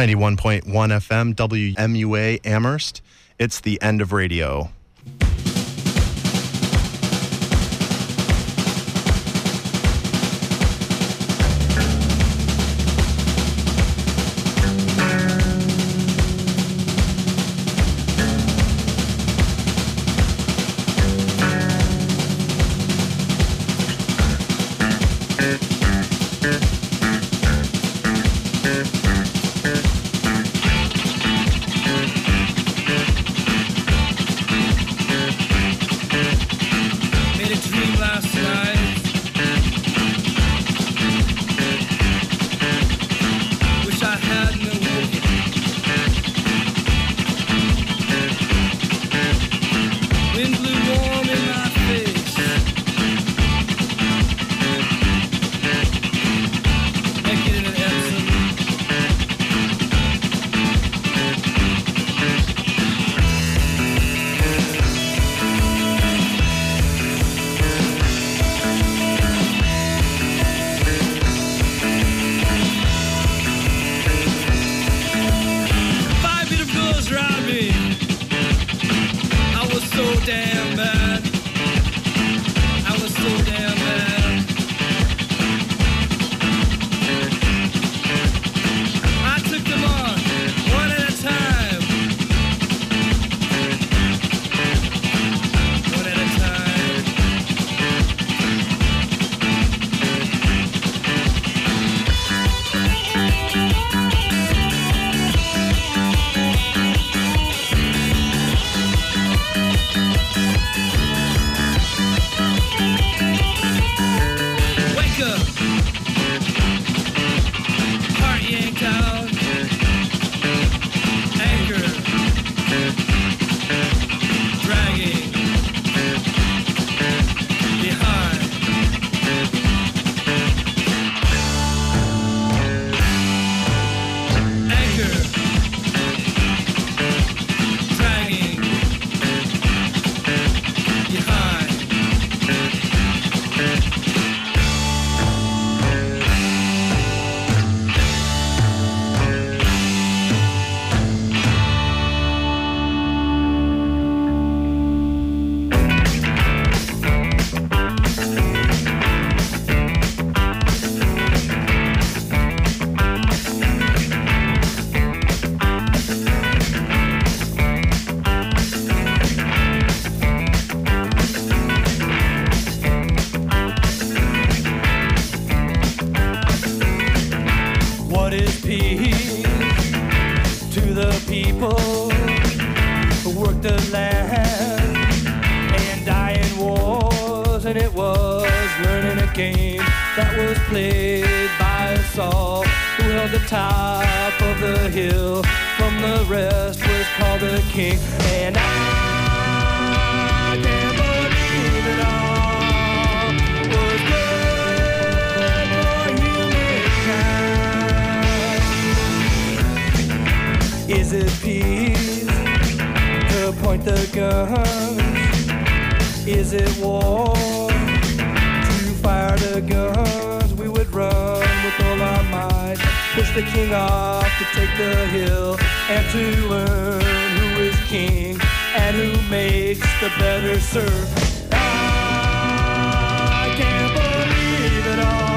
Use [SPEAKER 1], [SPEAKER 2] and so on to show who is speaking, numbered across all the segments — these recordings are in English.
[SPEAKER 1] 91.1 FM, WMUA Amherst. It's the end of radio. in blue. And I can't believe it all was good for humankind. Is it peace to point the guns? Is it war to fire the guns? We would run with all our might push the king off to take the hill and to learn who is king and who makes the better serve. I can't believe it all.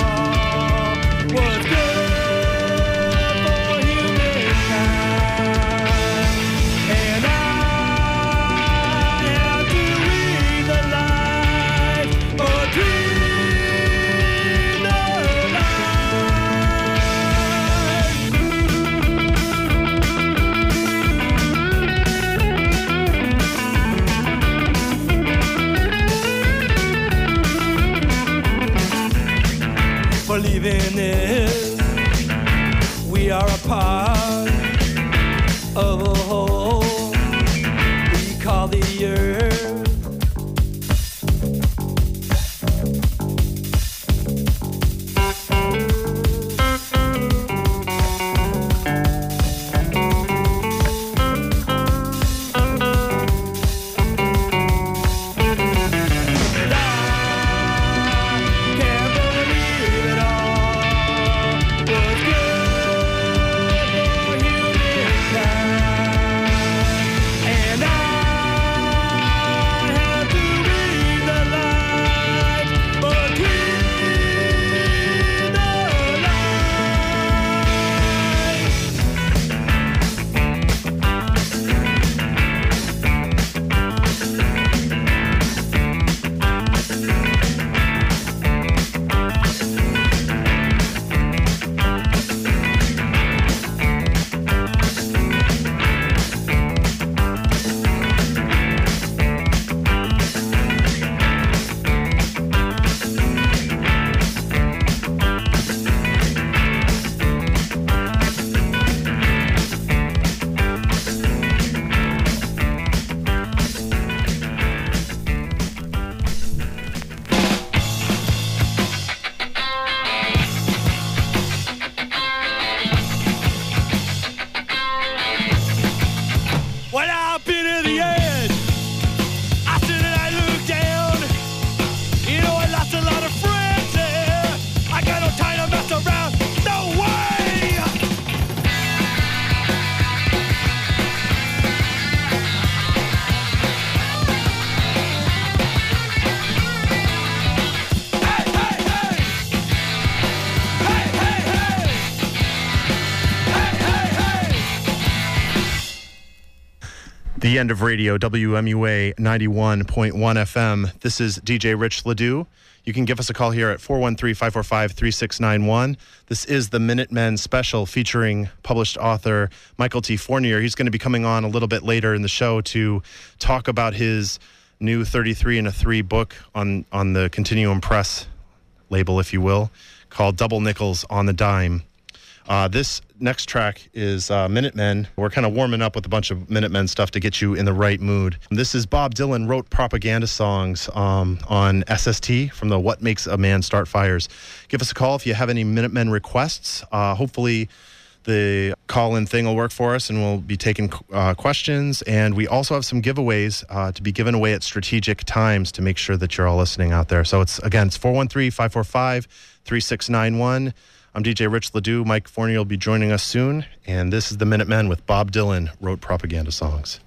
[SPEAKER 1] Of radio, WMUA 91.1 FM. This is DJ Rich Ledoux. You can give us a call here at 413 545 3691. This is the Minutemen special featuring published author Michael T. Fournier. He's going to be coming on a little bit later in the show to talk about his new 33 and a 3 book on, on the Continuum Press label, if you will, called Double Nickels on the Dime. Uh, this next track is uh, Minutemen. We're kind of warming up with a bunch of Minutemen stuff to get you in the right mood. This is Bob Dylan wrote propaganda songs um, on SST from the What Makes a Man Start Fires. Give us a call if you have any Minutemen requests. Uh, hopefully, the call in thing will work for us and we'll be taking uh, questions. And we also have some giveaways uh, to be given away at strategic times to make sure that you're all listening out there. So it's again, it's 413 545 3691. I'm DJ Rich Ledoux. Mike Fournier will be joining us soon. And this is the Minutemen with Bob Dylan, wrote propaganda songs.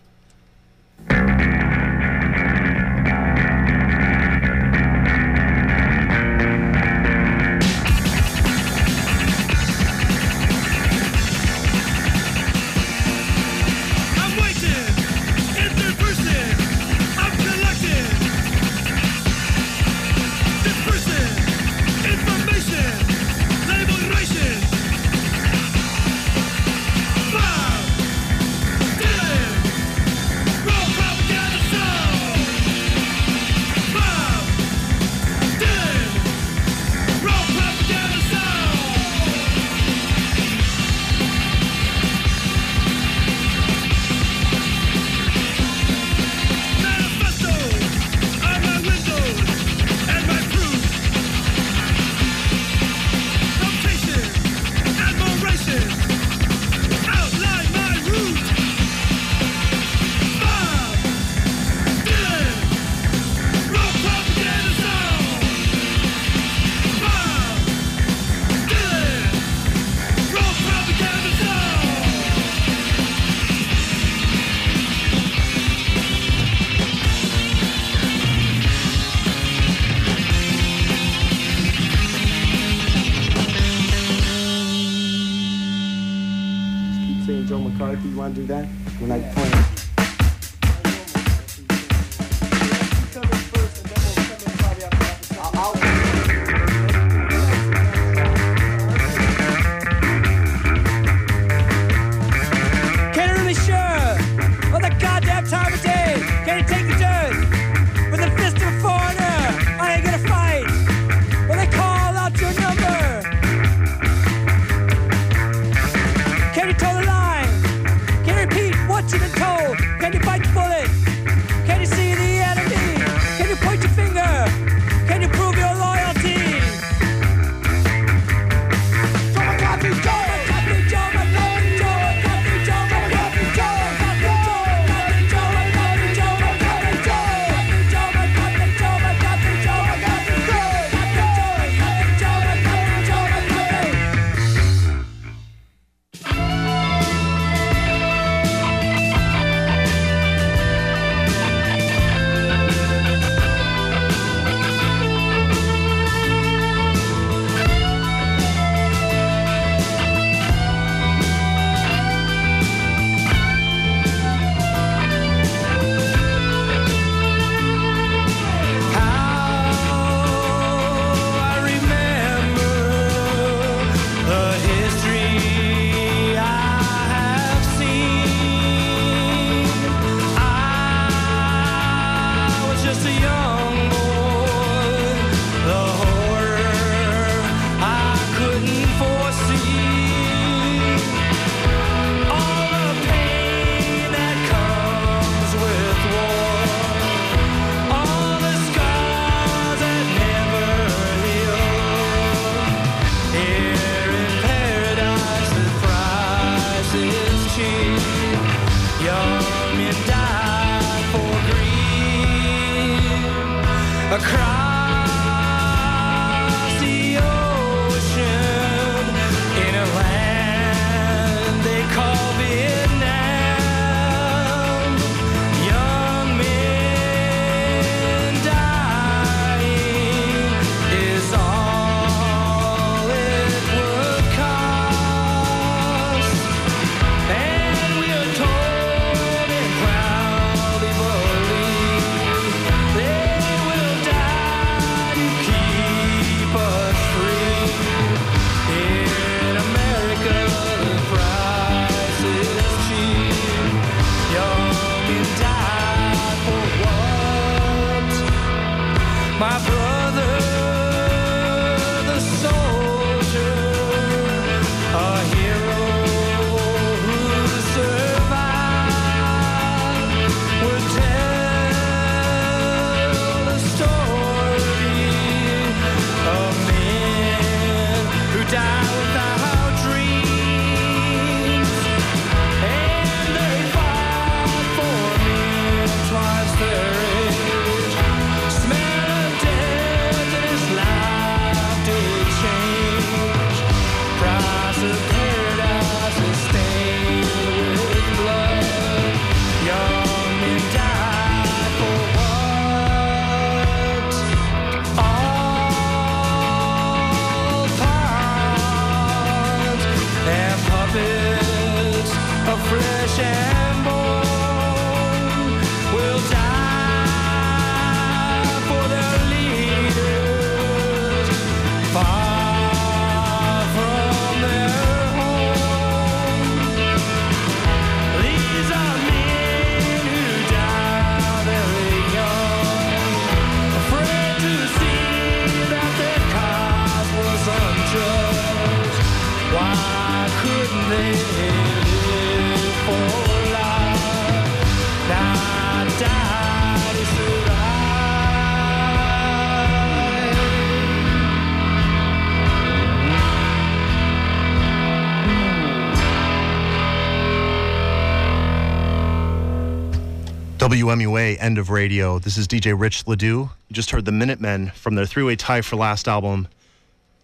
[SPEAKER 2] WMUA End of Radio. This is DJ Rich Ledoux. You just heard the Minutemen from their three way tie for last album,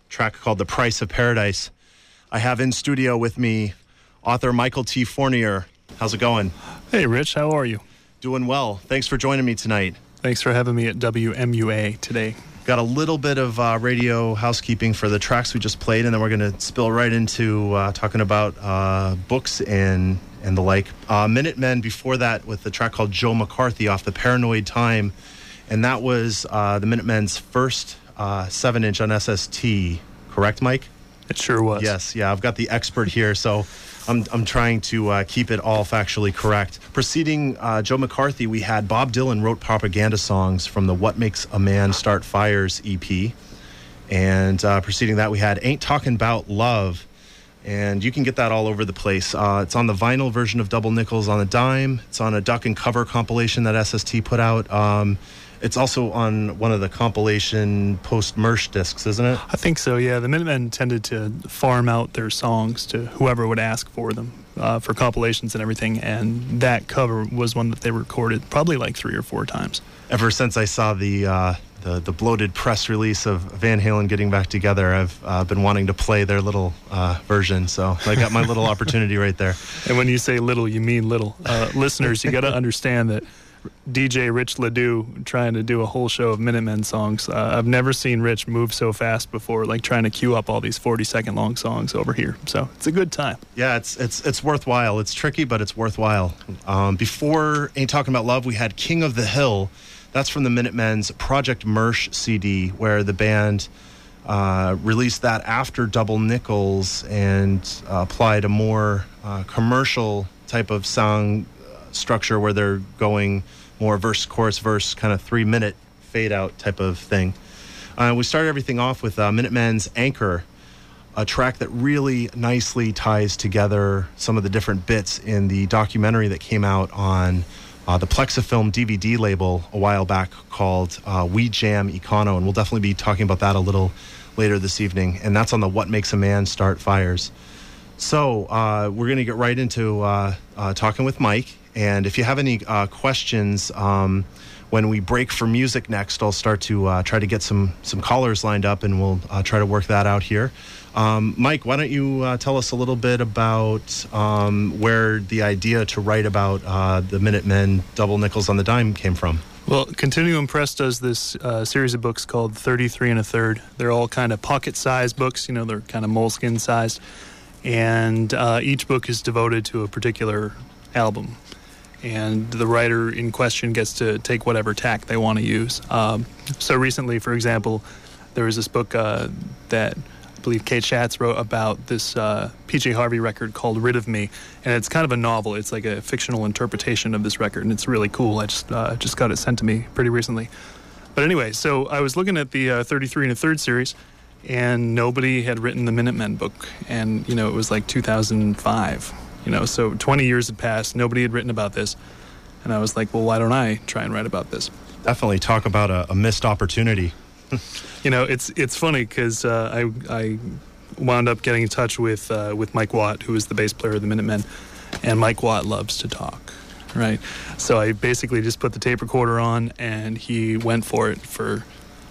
[SPEAKER 2] track called The Price of Paradise. I have in studio with me author Michael T. Fournier. How's it going?
[SPEAKER 3] Hey, Rich. How are you?
[SPEAKER 2] Doing well. Thanks for joining me tonight.
[SPEAKER 3] Thanks for having me at WMUA today.
[SPEAKER 2] Got a little bit of uh, radio housekeeping for the tracks we just played, and then we're going to spill right into uh, talking about uh, books and and the like. Uh, Minutemen before that with the track called Joe McCarthy off the Paranoid Time, and that was uh, the Minutemen's first uh, seven inch on SST. Correct, Mike?
[SPEAKER 3] It sure was.
[SPEAKER 2] Yes, yeah. I've got the expert here, so I'm, I'm trying to uh, keep it all factually correct. Preceding uh, Joe McCarthy, we had Bob Dylan wrote propaganda songs from the What Makes a Man Start Fires EP. And uh, preceding that, we had Ain't Talking About Love and you can get that all over the place. Uh, it's on the vinyl version of Double Nickels on a Dime. It's on a Duck and Cover compilation that SST put out. Um, it's also on one of the compilation post Mersh discs, isn't it?
[SPEAKER 3] I think so. Yeah, the Minutemen tended to farm out their songs to whoever would ask for them uh, for compilations and everything, and that cover was one that they recorded probably like three or four times.
[SPEAKER 2] Ever since I saw the uh, the, the bloated press release of Van Halen getting back together. I've uh, been wanting to play their little uh, version, so I got my little opportunity right there.
[SPEAKER 3] And when you say little, you mean little. Uh, listeners, you got to understand that DJ Rich Ledoux trying to do a whole show of Minutemen songs. Uh, I've never seen Rich move so fast before, like trying to queue up all these 40 second long songs over here. So it's a good time.
[SPEAKER 2] Yeah, it's it's it's worthwhile. It's tricky, but it's worthwhile. Um, before Ain't Talking About Love, we had King of the Hill that's from the Minutemen's Project Mersh CD, where the band uh, released that after Double Nickels and uh, applied a more uh, commercial type of song structure where they're going more verse, chorus, verse, kind of three minute fade out type of thing. Uh, we started everything off with uh, Minutemen's Anchor, a track that really nicely ties together some of the different bits in the documentary that came out on uh, the Plexifilm DVD label a while back called uh, We Jam Econo, and we'll definitely be talking about that a little later this evening. And that's on the What Makes a Man Start Fires. So uh, we're going to get right into uh, uh, talking with Mike. And if you have any uh, questions, um, when we break for music next, I'll start to try to get some some callers lined up, and we'll try to work that out here. Um, Mike, why don't you uh, tell us a little bit about um, where the idea to write about uh, the Minutemen Double Nickels on the Dime came from?
[SPEAKER 3] Well, Continuum Press does this uh, series of books called 33 and a Third. They're all kind of pocket sized books, you know, they're kind of moleskin sized. And uh, each book is devoted to a particular album. And the writer in question gets to take whatever tack they want to use. Um, so recently, for example, there was this book uh, that I believe Kate Schatz wrote about this uh, PJ Harvey record called Rid of Me, and it's kind of a novel. It's like a fictional interpretation of this record, and it's really cool. I just uh, just got it sent to me pretty recently. But anyway, so I was looking at the uh, 33 and a third series, and nobody had written the Minutemen book, and you know it was like 2005. You know, so 20 years had passed. Nobody had written about this, and I was like, well, why don't I try and write about this?
[SPEAKER 2] Definitely talk about a, a missed opportunity
[SPEAKER 3] you know, it's it's funny because uh, I I wound up getting in touch with uh, with Mike Watt, who is the bass player of the Minutemen, and Mike Watt loves to talk, right? So I basically just put the tape recorder on, and he went for it for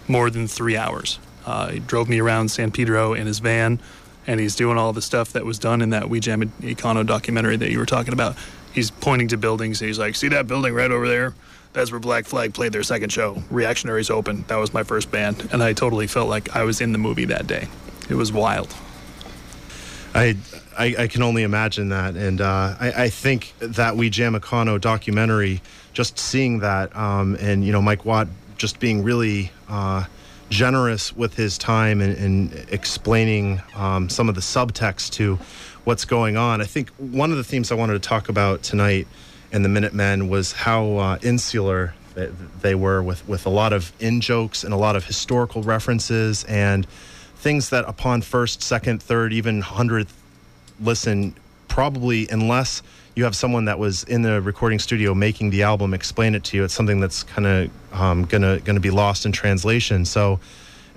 [SPEAKER 3] more than three hours. Uh, he drove me around San Pedro in his van, and he's doing all the stuff that was done in that We Jam Econo documentary that you were talking about. He's pointing to buildings. He's like, "See that building right over there? That's where Black Flag played their second show. Reactionaries Open. That was my first band, and I totally felt like I was in the movie that day. It was wild.
[SPEAKER 2] I I, I, can only imagine that, and uh, I, I, think that We Jam Econo documentary, just seeing that, um, and you know Mike Watt just being really uh, generous with his time and, and explaining um, some of the subtext to what's going on. I think one of the themes I wanted to talk about tonight in the Minutemen was how uh, insular they were with, with a lot of in jokes and a lot of historical references and things that upon first, second, third, even hundredth listen, probably unless you have someone that was in the recording studio making the album explain it to you, it's something that's kind of um, gonna gonna be lost in translation. So,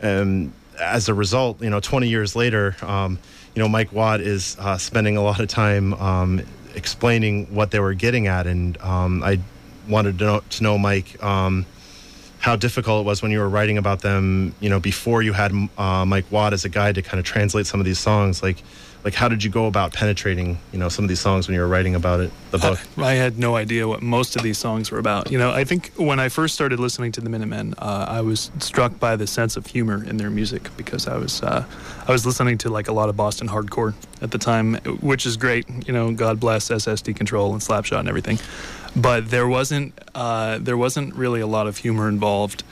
[SPEAKER 2] um, as a result, you know, 20 years later, um, you know, Mike Watt is uh, spending a lot of time um, explaining what they were getting at, and um, I wanted to know, to know Mike um, how difficult it was when you were writing about them, you know, before you had uh, Mike Watt as a guide to kind of translate some of these songs. Like, like how did you go about penetrating, you know, some of these songs when you were writing about it, the book?
[SPEAKER 3] I, I had no idea what most of these songs were about. You know, I think when I first started listening to the Minutemen, uh, I was struck by the sense of humor in their music because I was uh, I was listening to like a lot of Boston hardcore at the time, which is great. You know, God bless SS Decontrol and Slapshot and everything but there wasn't uh, there wasn't really a lot of humor involved.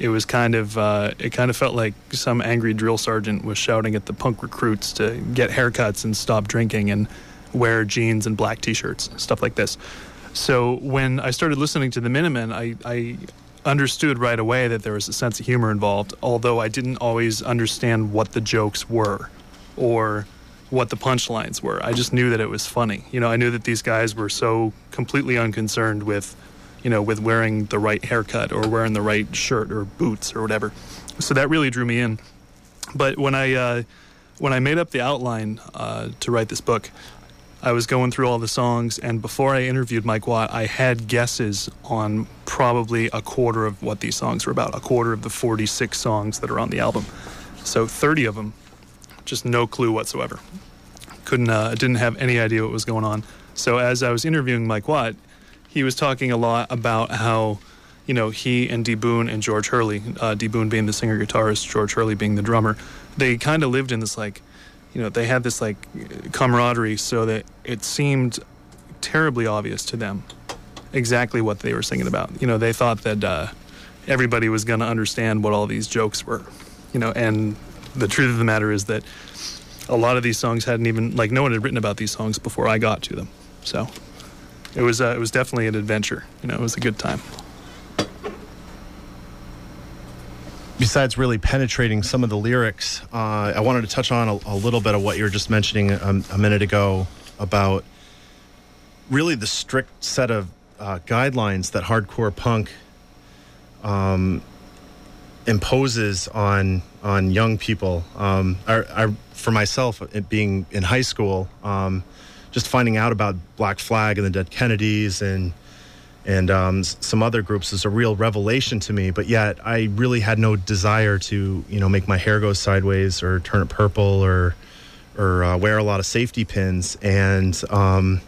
[SPEAKER 3] It was kind of uh, it kind of felt like some angry drill sergeant was shouting at the punk recruits to get haircuts and stop drinking and wear jeans and black t-shirts, stuff like this. So when I started listening to the Minutemen, I, I understood right away that there was a sense of humor involved, although I didn't always understand what the jokes were or what the punchlines were. I just knew that it was funny. You know, I knew that these guys were so completely unconcerned with, you know, with wearing the right haircut or wearing the right shirt or boots or whatever. So that really drew me in. But when I uh, when I made up the outline uh, to write this book, I was going through all the songs, and before I interviewed Mike Watt, I had guesses on probably a quarter of what these songs were about, a quarter of the 46 songs that are on the album. So 30 of them just no clue whatsoever. Couldn't, uh, didn't have any idea what was going on. So as I was interviewing Mike Watt, he was talking a lot about how, you know, he and D Boon and George Hurley, uh, D Boon being the singer guitarist, George Hurley being the drummer, they kind of lived in this like, you know, they had this like camaraderie, so that it seemed terribly obvious to them exactly what they were singing about. You know, they thought that uh, everybody was going to understand what all these jokes were, you know, and the truth of the matter is that a lot of these songs hadn't even like no one had written about these songs before I got to them. So it was uh, it was definitely an adventure. You know, it was a good time.
[SPEAKER 2] Besides really penetrating some of the lyrics, uh, I wanted to touch on a, a, little bit of what you were just mentioning a, a minute ago about really the strict set of uh, guidelines that hardcore punk um, imposes on on young people. Um, for myself, being in high school, um, just finding out about Black Flag and the Dead Kennedys and and um, some other groups is a real revelation to me. But yet, I really had no desire to you know make my hair go sideways or turn it purple or or uh, wear a lot of safety pins and. Um,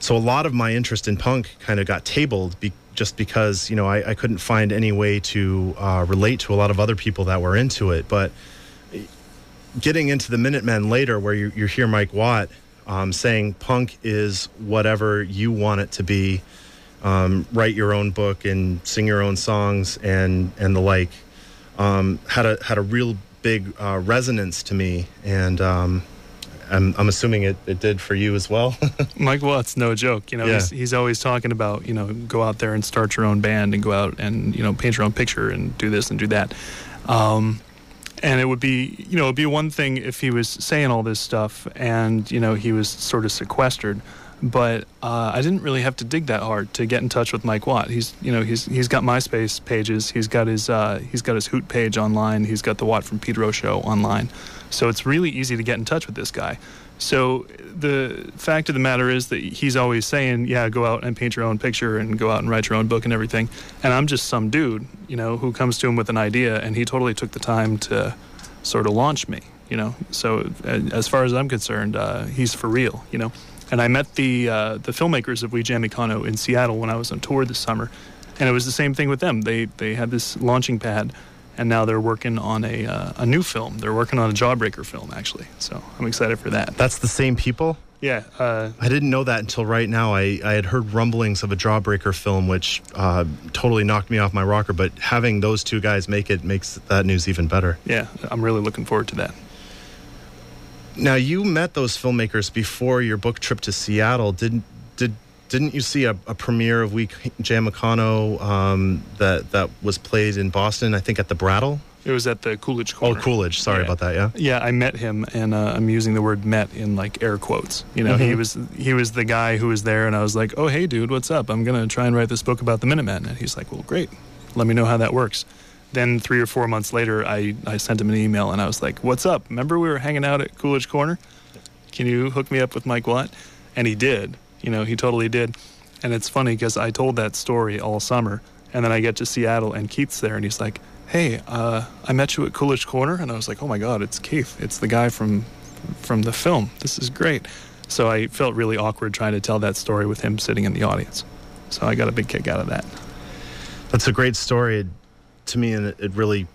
[SPEAKER 2] so a lot of my interest in punk kind of got tabled be- just because you know I, I, couldn't find any way to uh, relate to a lot of other people that were into it. But getting into the Minutemen later, where you, you hear Mike Watt um, saying punk is whatever you want it to be, um, write your own book and sing your own songs and and the like, um, had a had a real big uh, resonance to me and um, I'm, I'm assuming it, it did for you as well.
[SPEAKER 3] Mike Watt's no joke. You know, yeah. he's, he's always talking about, you know, go out there and start your own band and go out and, you know, paint your own picture and do this and do that. Um, and it would be, you know, it'd be one thing if he was saying all this stuff and, you know, he was sort of sequestered but uh, I didn't really have to dig that hard to get in touch with Mike Watt. He's you know he's he's got MySpace pages. He's got his uh, he's got his Hoot page online. He's got the Watt from Pedro show online. So it's really easy to get in touch with this guy. So the fact of the matter is that he's always saying, "Yeah, go out and paint your own picture and go out and write your own book and everything." And I'm just some dude, you know, who comes to him with an idea, and he totally took the time to sort of launch me. You know, so as far as I'm concerned, uh, he's for real. You know. And I met the uh, the filmmakers of We in Seattle when I was on tour this summer, and it was the same thing with them. They they had this launching pad, and now they're working on a uh, a new film. They're working on a Jawbreaker film actually, so I'm excited for that.
[SPEAKER 2] That's the same people.
[SPEAKER 3] Yeah, uh,
[SPEAKER 2] I didn't know that until right now. I, I had heard rumblings of a Jawbreaker film, which uh, totally knocked me off my rocker. But having those two guys make it makes that news even better.
[SPEAKER 3] yeah, I'm really looking forward to that.
[SPEAKER 2] Now, you met those filmmakers before your book trip to Seattle. Didn't did didn't you see a, a premiere of Week Jamicano um, that that was played in Boston? I think at the Brattle.
[SPEAKER 3] It was at the Coolidge Corner.
[SPEAKER 2] Oh, Coolidge. Sorry
[SPEAKER 3] Yeah.
[SPEAKER 2] about that. Yeah.
[SPEAKER 3] Yeah, I met him, and uh, I'm using the word "met" in like air quotes. You know, he
[SPEAKER 2] Mhm.
[SPEAKER 3] was he was the guy who was there, and I was like, "Oh, hey, dude, what's up? I'm gonna try and write this book about the Minutemen." And he's like, "Well, great. Let me know how that works." Then three or four months later, I I sent him an email, and I was like, "What's up? Remember we were hanging out at Coolidge Corner? Can you hook me up with Mike Watt?" And he did. You know, he totally did. And it's funny because I told that story all summer, and then I get to Seattle, and Keith's there, and he's like, "Hey, uh, I met you at Coolidge Corner," and I was like, "Oh my God, it's Keith! It's the guy from from the film. This is great." So I felt really awkward trying to tell that story with him sitting in the audience. So I got a big kick out of that.
[SPEAKER 2] That's a great story to me, and it, really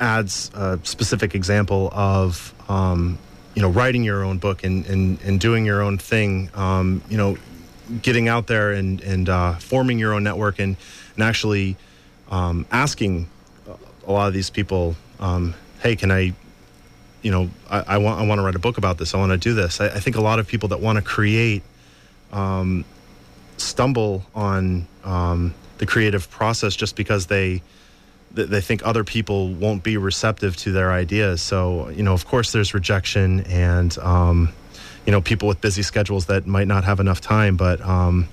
[SPEAKER 2] adds a specific example of um, you know writing your own book and, and, and doing your own thing. Um, you know, getting out there and and uh, forming your own network and and actually um, asking a lot of these people, um, hey, can I? You know, I, I want I want to write a book about this. I want to do this. I, I think a lot of people that want to create um, stumble on um, the creative process just because they th- they think other people won't be receptive to their ideas. So you know, of course, there's rejection and um, you know people with busy schedules that might not have enough time. But um,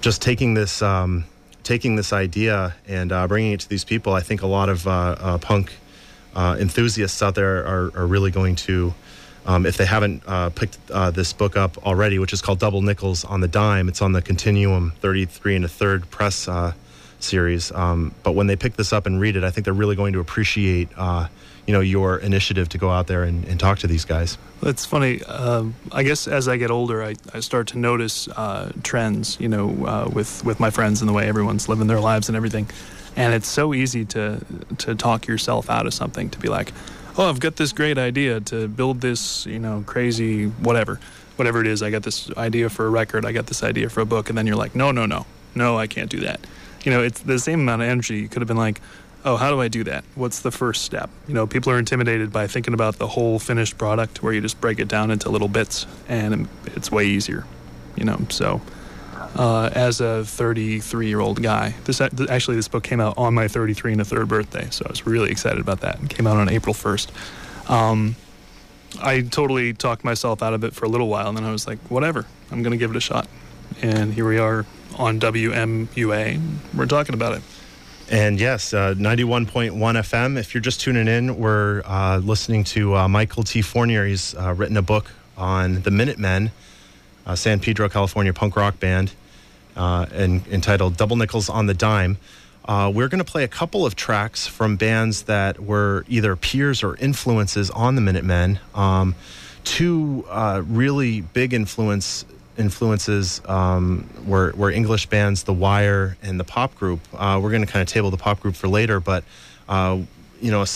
[SPEAKER 2] just taking this um, taking this idea and uh, bringing it to these people, I think a lot of uh, uh, punk uh, enthusiasts out there are, are really going to um, if they haven't uh, picked uh, this book up already, which is called Double Nickels on the Dime, it's on the Continuum 33 and a third press series. Um, but when they pick this up and read it, I think they're really going to appreciate, uh, you know, your initiative to go out there and, and talk to these guys.
[SPEAKER 3] It's funny. Um, I guess as I get older, I, I start to notice uh, trends, you know, uh, with with my friends and the way everyone's living their lives and everything. And it's so easy to to talk yourself out of something. To be like, oh, I've got this great idea to build this, you know, crazy whatever, whatever it is. I got this idea for a record. I got this idea for a book. And then you're like, no, no, no, no, I can't do that. You know, it's the same amount of energy. You could have been like, oh, how do I do that? What's the first step? You know, people are intimidated by thinking about the whole finished product where you just break it down into little bits and it's way easier, you know. So, uh, as a 33 year old guy, this actually, this book came out on my 33 and a third birthday. So I was really excited about that. It came out on April 1st. Um, I totally talked myself out of it for a little while, and then I was like, whatever, I'm going to give it a shot. And here we are on WMUA. We're talking about it.
[SPEAKER 2] And yes, uh, 91.1 FM. If you're just tuning in, we're uh, listening to uh, Michael T. Fournier. He's uh, written a book on the Minutemen, uh, San Pedro, California punk rock band, uh, and, entitled Double Nickels on the Dime. We're going to play a couple of tracks from bands that were either peers or influences on the Minutemen. Um, two really big influence influences um, were, were English bands, The Wire and the pop group. Uh, we're going to kind of table the pop group for later, but uh, you know,